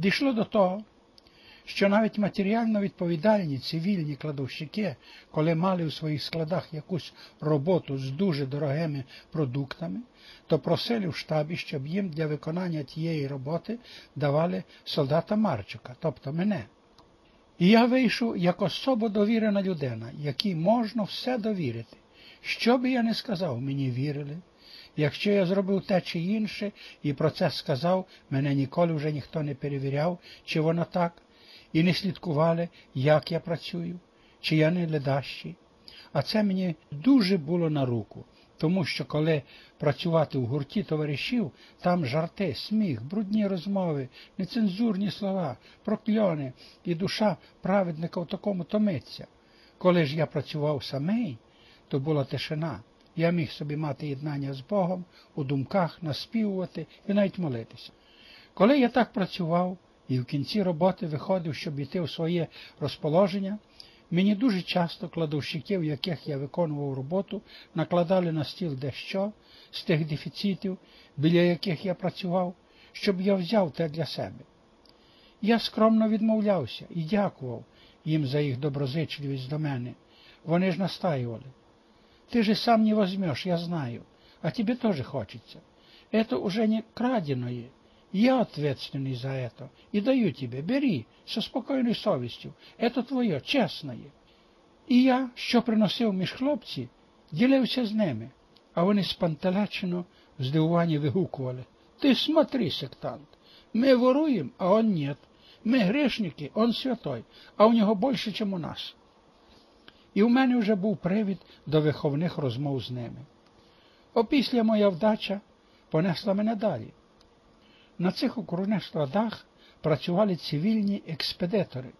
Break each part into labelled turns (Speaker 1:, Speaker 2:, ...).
Speaker 1: Дійшло до того, що навіть матеріально відповідальні цивільні кладовщики, коли мали у своїх складах якусь роботу з дуже дорогими продуктами, то просили в штабі, щоб їм для виконання тієї роботи давали солдата Марчука, тобто мене. І я вийшов як особо довірена людина, якій можна все довірити. Що би я не сказав, мені вірили. Якщо я зробив те чи інше і про це сказав, мене ніколи вже ніхто не перевіряв, чи воно так, і не слідкували, як я працюю, чи я не ледащий. А це мені дуже було на руку, тому що коли працювати в гурті товаришів, там жарти, сміх, брудні розмови, нецензурні слова, прокльони і душа праведника в такому томиться. Коли ж я працював самий, то була тишина. Я міг собі мати єднання з Богом, у думках наспівувати і навіть молитися. Коли я так працював і в кінці роботи виходив, щоб йти в своє розположення, мені дуже часто кладовщиків, яких я виконував роботу, накладали на стіл дещо з тих дефіцитів, біля яких я працював, щоб я взяв те для себе. Я скромно відмовлявся і дякував їм за їх доброзичливість до мене. Вони ж настаювали. Ты же сам не возьмешь, я знаю, а тебе тоже хочется. Это уже не краденое. Я ответственный за это и даю тебе, бери, со спокійною совістю. Это твоє, чесне. І я, що приносив між хлопці, ділився з ними, а вони спантелечено в здивуванні вигукували. Ты смотри, сектант, мы воруем, а он нет. Мы грешники, он святой, а у нього більше, чем у нас. І у мене вже був привід до виховних розмов з ними. Опісля моя вдача понесла мене далі. На цих окружних складах працювали цивільні експедитори,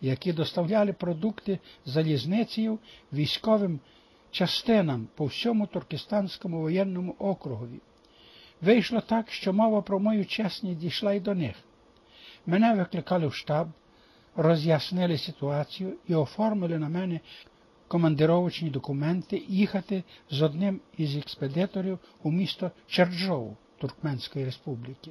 Speaker 1: які доставляли продукти залізницею військовим частинам по всьому Туркестанському воєнному округові. Вийшло так, що мова про мою чесність дійшла й до них. Мене викликали в штаб, роз'яснили ситуацію і оформили на мене командировочні документи їхати з одним із експедиторів у місто Черджоу Туркменської республіки.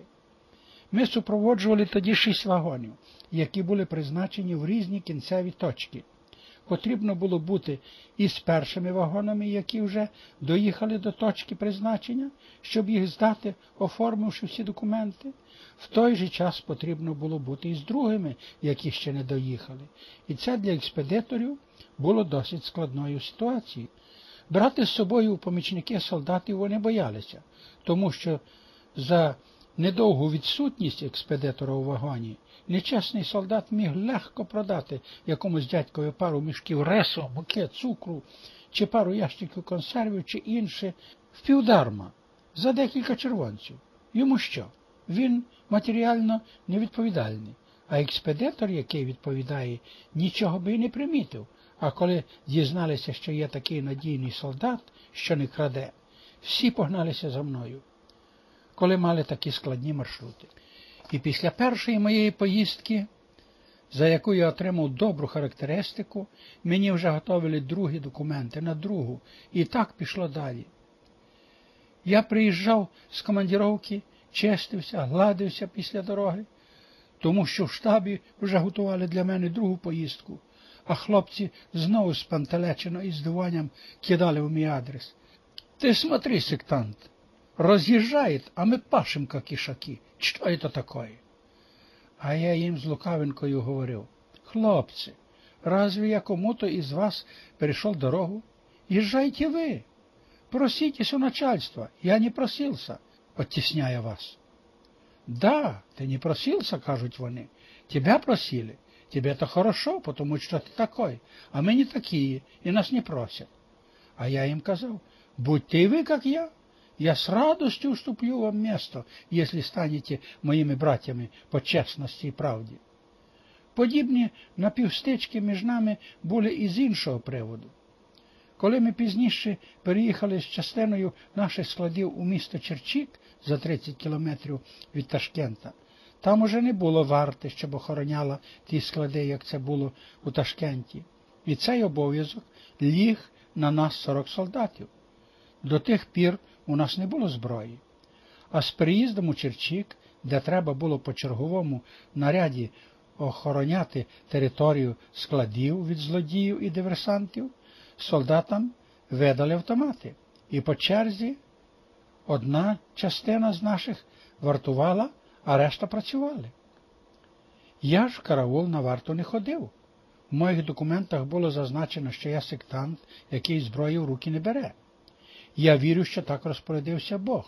Speaker 1: Ми супроводжували тоді шість вагонів, які були призначені в різні кінцеві точки. Потрібно було бути із першими вагонами, які вже доїхали до точки призначення, щоб їх здати, оформивши всі документи. В той же час потрібно було бути і з другими, які ще не доїхали. І це для експедиторів було досить складною ситуацією. Брати з собою помічники солдатів вони боялися, тому що за недовгу відсутність експедитора у вагоні нечесний солдат міг легко продати якомусь дядькові пару мішків ресу, муки, цукру, чи пару ящиків консервів, чи інше, впівдарма, за декілька червонців. Йому що? Він матеріально невідповідальний, а експедитор, який відповідає, нічого би і не примітив. А коли дізналися, що є такий надійний солдат, що не краде, всі погналися за мною, коли мали такі складні маршрути. І після першої моєї поїздки, за яку я отримав добру характеристику, мені вже готовили другі документи на другу, і так пішло далі. Я приїжджав з командіровки, чистився, гладився після дороги, тому що в штабі вже готували для мене другу поїздку, а хлопці знову спантелечено і здивуванням кидали в мій адрес. Ти смотри, сектант, разъезжает, а мы пашем, как ишаки. Что это такое? А я їм з лукавинкою говорив, хлопці, разве я кому-то із вас перешел дорогу? Езжайте вы, проситесь у начальства, я не просился, оттесняя вас. Да, ты не просился, кажуть вони, тебя просили. Тебе это хорошо, потому что ты такой, а мы не такие, и нас не просят. А я им казав, будьте и вы, как я, я с радостью уступлю вам место, если станете моїми братями по чесності і правді. Подібні напівстички між нами були і з іншого приводу. Коли ми пізніше переїхали з частиною наших складів у місто Черчик за 30 кілометрів від Ташкента, там уже не було варти, щоб охороняла ті склади, як це було у Ташкенті. І цей обов'язок ліг на нас 40 солдатів. До тих пір у нас не було зброї. А з приїздом у Черчик де треба було по черговому наряді охороняти територію складів від злодіїв і диверсантів, солдатам видали автомати. І по черзі одна частина з наших вартувала, а решта працювали. Я ж караул на варту не ходив. В моїх документах було зазначено, що я сектант, який зброю в руки не бере. Я вірю, що так розпорядився Бог,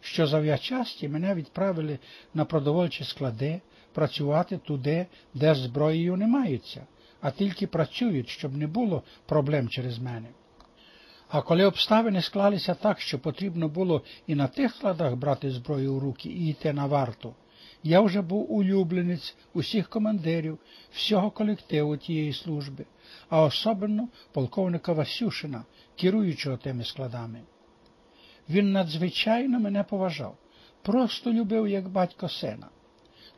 Speaker 1: що зав'ячасті мене відправили на продовольчі склади працювати туди, де зброєю не маються, а тільки працюють, щоб не було проблем через мене. А коли обставини склалися так, що потрібно було і на тих складах брати зброю у руки і йти на варту, я вже був улюбленець усіх командирів, всього колективу тієї служби, а особливо полковника Васюшина, керуючого тими складами. Він надзвичайно мене поважав, просто любив, як батько сина,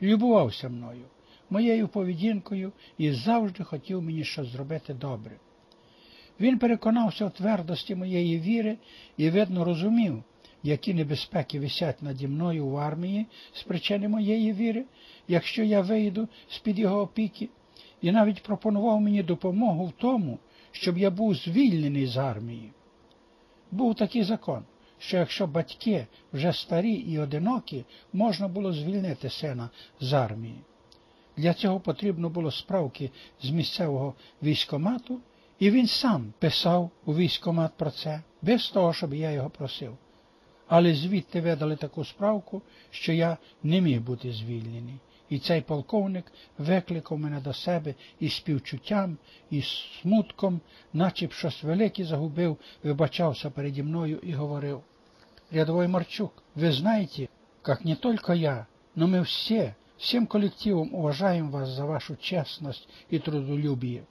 Speaker 1: любувався мною, моєю поведінкою і завжди хотів мені щось зробити добре. Він переконався у твердості моєї віри і, видно, розумів, які небезпеки висять наді мною в армії з причини моєї віри, якщо я вийду з-під його опіки, і навіть пропонував мені допомогу в тому, щоб я був звільнений з армії. Був такий закон, що якщо батьки вже старі і одинокі, можна було звільнити сина з армії. Для цього потрібно було справки з місцевого військомату, і він сам писав у військомат про це, без того, щоб я його просив але звідти видали таку справку, що я не міг бути звільнений. І цей полковник викликав мене до себе із співчуттям, і смутком, наче б щось велике загубив, вибачався переді мною і говорив. Рядовой Марчук, вы знаете, как не только я, но мы все, всем коллективом уважаем вас за вашу честность и трудолюбие.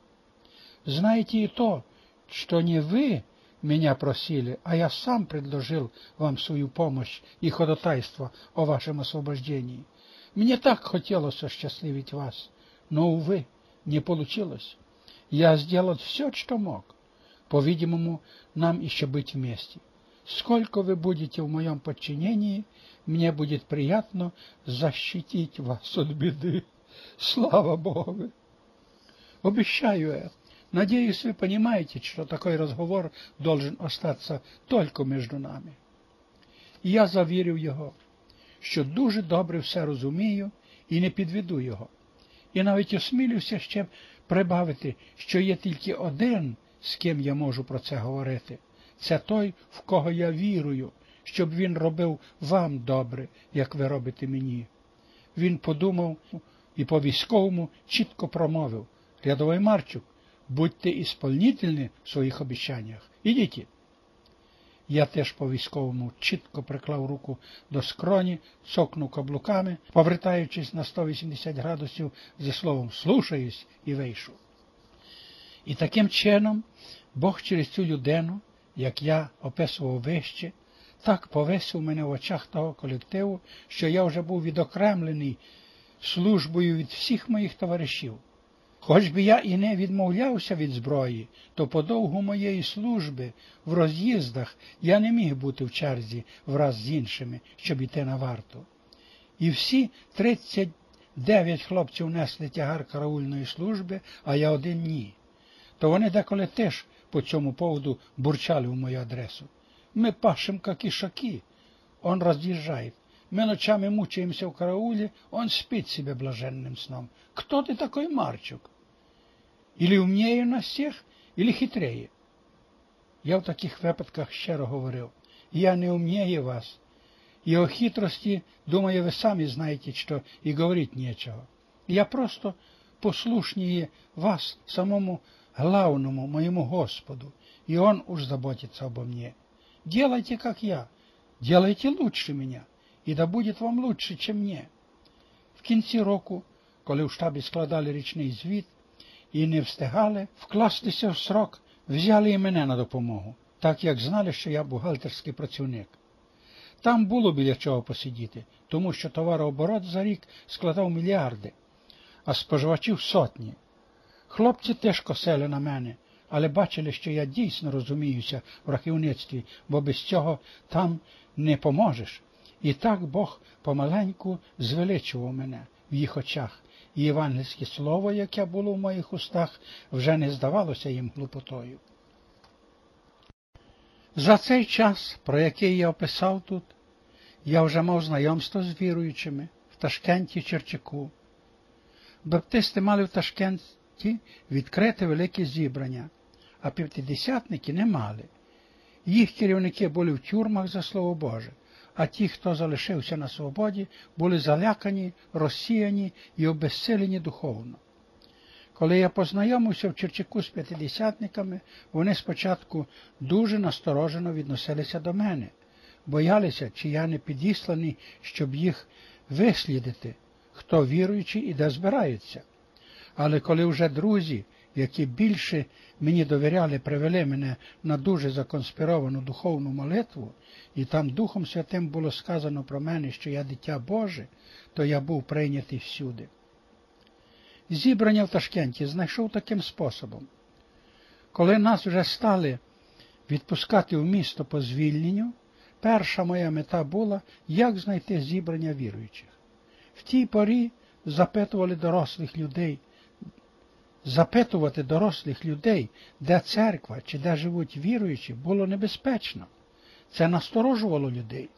Speaker 1: Знаете и то, что не вы меня просили, а я сам предложил вам свою помощь и ходатайство о вашем освобождении. Мне так хотелось осчастливить вас, но, увы, не получилось. Я сделал все, что мог. По-видимому, нам еще быть вместе. Сколько вы будете в моем подчинении, мне будет приятно защитить вас от беды. Слава Богу! Обещаю это. Надеюсь, вы понимаете, что такой разговор должен остаться только между нами. Я завірив його, що дуже добре все розумію і не підведу його. І навіть осмілюся ще прибавити, що є тільки один, з ким я можу про це говорити. Це той, в кого я вірую, щоб він робив вам добре, як ви робите мені. Він подумав і по військовому чітко промовив рядовий Марчук, будьте ісполнительні в своїх обіцяннях. Ідіть. Я теж по військовому чітко приклав руку до скроні, цокнув каблуками, повертаючись на 180 градусів зі словом слушаюсь і вийшов. І таким чином Бог через цю людину, як я описував вище, так повесив мене в очах того колективу, що я вже був відокремлений службою від всіх моїх товаришів. Хоч би я і не відмовлявся від зброї, то по довгу моєї служби в роз'їздах я не міг бути в черзі враз з іншими, щоб іти на варту. І всі 39 хлопців несли тягар караульної служби, а я один ні. То вони деколи теж по цьому поводу бурчали в мою адресу. Ми пашем, як ішаки. Он роз'їжджає. Мы ночами мучаемся в карауле, он спит себе блаженным сном. Кто ты такой, Марчук? Или умнее нас всех, или хитрее? Я в таких випадках щиро говорив, я не умнее вас. И о хитрости, думаю, вы сами знаете, что и говорить нечего. Я просто послушнее вас, самому главному моему Господу, и Он уж заботится обо мне. Делайте, как я, делайте лучше меня, и да будет вам лучше, чем мне. В кінці року, коли в штабі складали річний звіт, і не встигали вкластися в срок, взяли і мене на допомогу, так як знали, що я бухгалтерський працівник. Там було біля чого посидіти, тому що товарооборот за рік складав мільярди, а споживачів сотні. Хлопці теж косили на мене, але бачили, що я дійсно розуміюся в рахівництві, бо без цього там не поможеш. І так Бог помаленьку звеличував мене в їх очах, і євангельське слово, яке було в моїх устах, вже не здавалося їм глупотою. За цей час, про який я описав тут, я вже мав знайомство з віруючими в Ташкенті Черчаку. Баптисти мали в Ташкенті відкрите велике зібрання, а п'ятидесятники не мали. Їх керівники були в тюрмах за слово Боже, а ті, хто залишився на свободі, були залякані, розсіяні і обезсилені духовно. Коли я познайомився в Черчаку з п'ятидесятниками, вони спочатку дуже насторожено відносилися до мене, боялися, чи я не підісланий, щоб їх вислідити, хто віруючий і де збираються. Але коли вже друзі, які більше мені довіряли, привели мене на дуже законспіровану духовну молитву, і там Духом Святим було сказано про мене, що я дитя Боже, то я був прийнятий всюди. Зібрання в Ташкенті знайшов таким способом. Коли нас вже стали відпускати в місто по звільненню, перша моя мета була, як знайти зібрання віруючих. В тій порі запитували дорослих людей, запитувати дорослих людей, де церква чи де живуть віруючі, було небезпечно. Це насторожувало людей.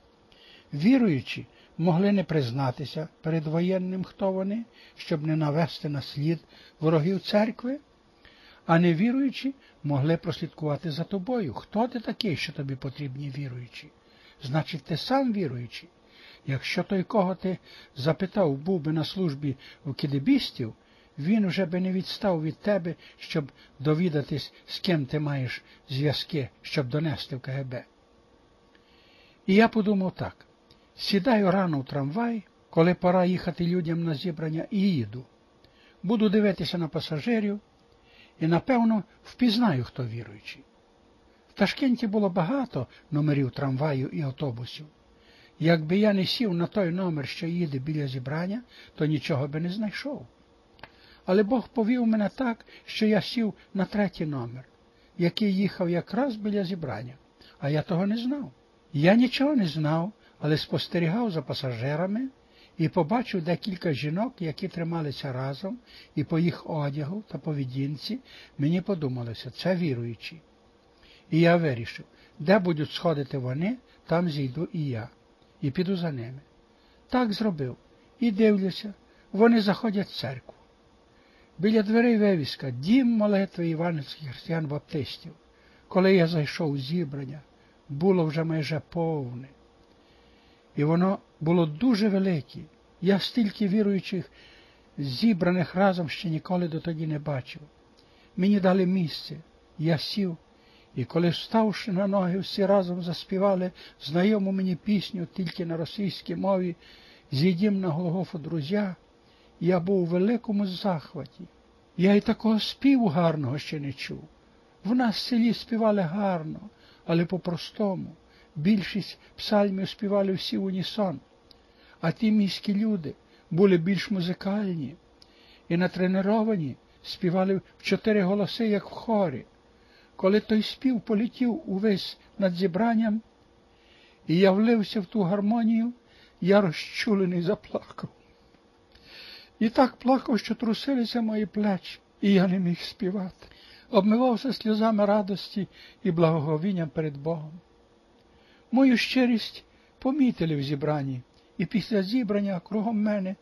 Speaker 1: Віруючі могли не признатися перед воєнним, хто вони, щоб не навести на слід ворогів церкви, а невіруючі могли прослідкувати за тобою. Хто ти такий, що тобі потрібні віруючі? Значить, ти сам віруючий. Якщо той, кого ти запитав, був би на службі у кидебістів, він вже би не відстав від тебе, щоб довідатись, з ким ти маєш зв'язки, щоб донести в КГБ. І я подумав так сідаю рано в трамвай, коли пора їхати людям на зібрання, і їду. Буду дивитися на пасажирів і, напевно, впізнаю, хто віруючий. В Ташкенті було багато номерів трамваю і автобусів. Якби я не сів на той номер, що їде біля зібрання, то нічого би не знайшов. Але Бог повів мене так, що я сів на третій номер, який їхав якраз біля зібрання, а я того не знав. Я нічого не знав, але спостерігав за пасажирами і побачив декілька жінок, які трималися разом, і по їх одягу та поведінці мені подумалося, це віруючі. І я вирішив, де будуть сходити вони, там зійду і я, і піду за ними. Так зробив. І дивлюся, вони заходять в церкву. Біля дверей вивіска Дім молитви іванівських християн баптистів. Коли я зайшов у зібрання, було вже майже повне. І воно було дуже велике. Я стільки віруючих, зібраних разом ще ніколи дотоді не бачив. Мені дали місце, я сів, і коли, вставши на ноги, всі разом заспівали знайому мені пісню тільки на російській мові, з'їдім на Голгофу друзя, я був у великому захваті. Я й такого співу гарного ще не чув. В нас в селі співали гарно, але по-простому. Більшість псальмів співали всі в унісон, а ті міські люди були більш музикальні і натреновані, співали в чотири голоси, як в хорі. Коли той спів полетів увесь над зібранням, і я влився в ту гармонію, я розчулений заплакав. І так плакав, що трусилися мої плечі, і я не міг співати. Обмивався сльозами радості і благоговінням перед Богом. Мою щирість помітили в зібранні, і після зібрання кругом мене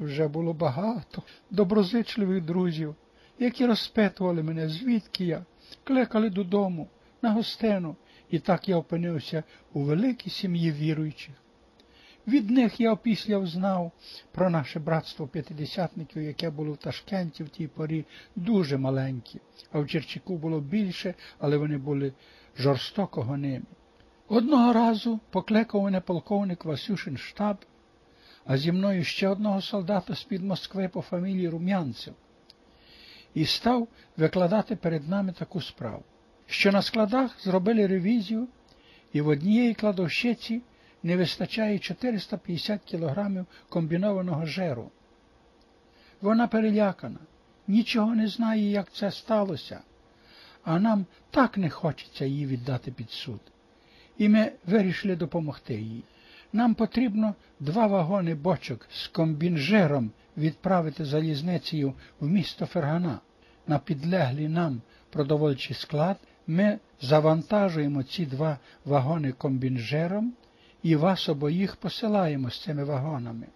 Speaker 1: вже було багато доброзичливих друзів, які розпитували мене, звідки я, клекали додому, на гостину, і так я опинився у великій сім'ї віруючих. Від них я опісля знав про наше братство п'ятидесятників, яке було в Ташкенті в тій порі дуже маленьке, а в Черчику було більше, але вони були жорстоко гоними. Одного разу покликав мене полковник Васюшин штаб, а зі мною ще одного солдата з-під Москви по фамілії Рум'янцев, і став викладати перед нами таку справу, що на складах зробили ревізію, і в однієї кладовщиці не вистачає 450 кілограмів комбінованого жеру. Вона перелякана, нічого не знає, як це сталося, а нам так не хочеться її віддати під суд і ми вирішили допомогти їй. Нам потрібно два вагони бочок з комбінжером відправити залізницею в місто Фергана. На підлеглий нам продовольчий склад ми завантажуємо ці два вагони комбінжером і вас обоїх посилаємо з цими вагонами.